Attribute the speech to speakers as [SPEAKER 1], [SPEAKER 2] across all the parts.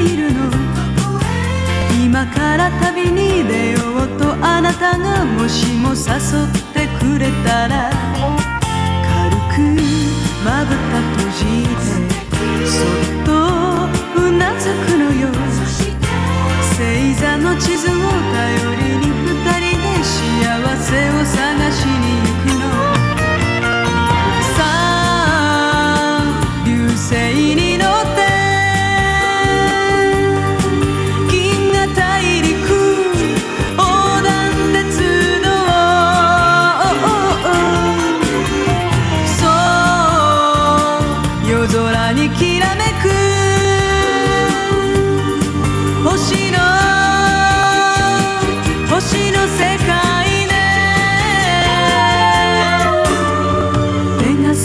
[SPEAKER 1] いるの。今から旅に出ようとあなたがもしも誘ってくれたら軽くまぶた閉じてそっとうなずくのよ。星座の地図を頼りに二人で幸せを探し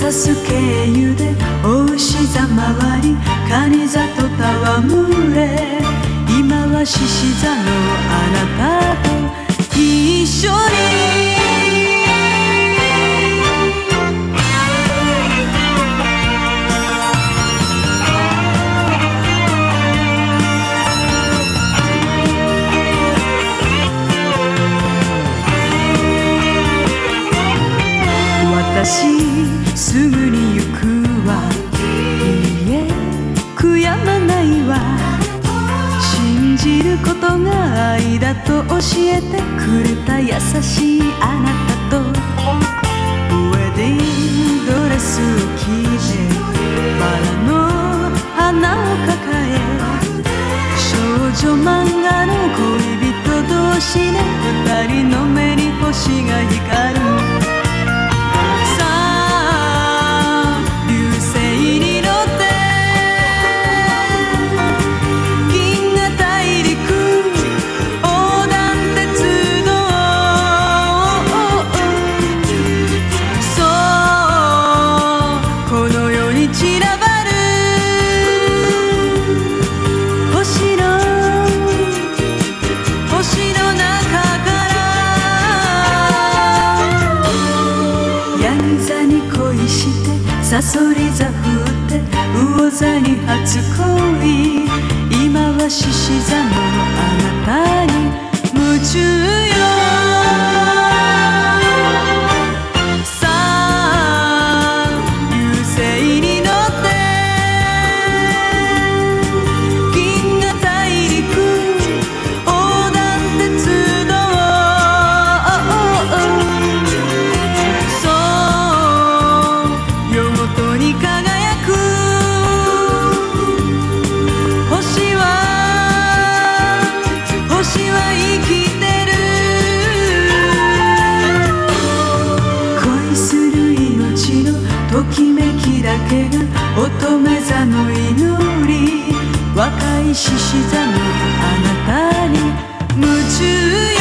[SPEAKER 1] サス経由でお牛座回り蟹座と戯れ今は獅子座のあなたと一緒に。私すぐに行くわ。いいえ悔やまないわ。信じることが愛だと教えてくれた優しいあなたと。ウェディングドレスを着てバラの花を抱え少女漫画の恋人同士で二人の目に星がサソリ座振って魚座に初恋。今は獅子座のあなたに夢中よ。ける乙女座の祈り。若い獅子座のあなたに夢中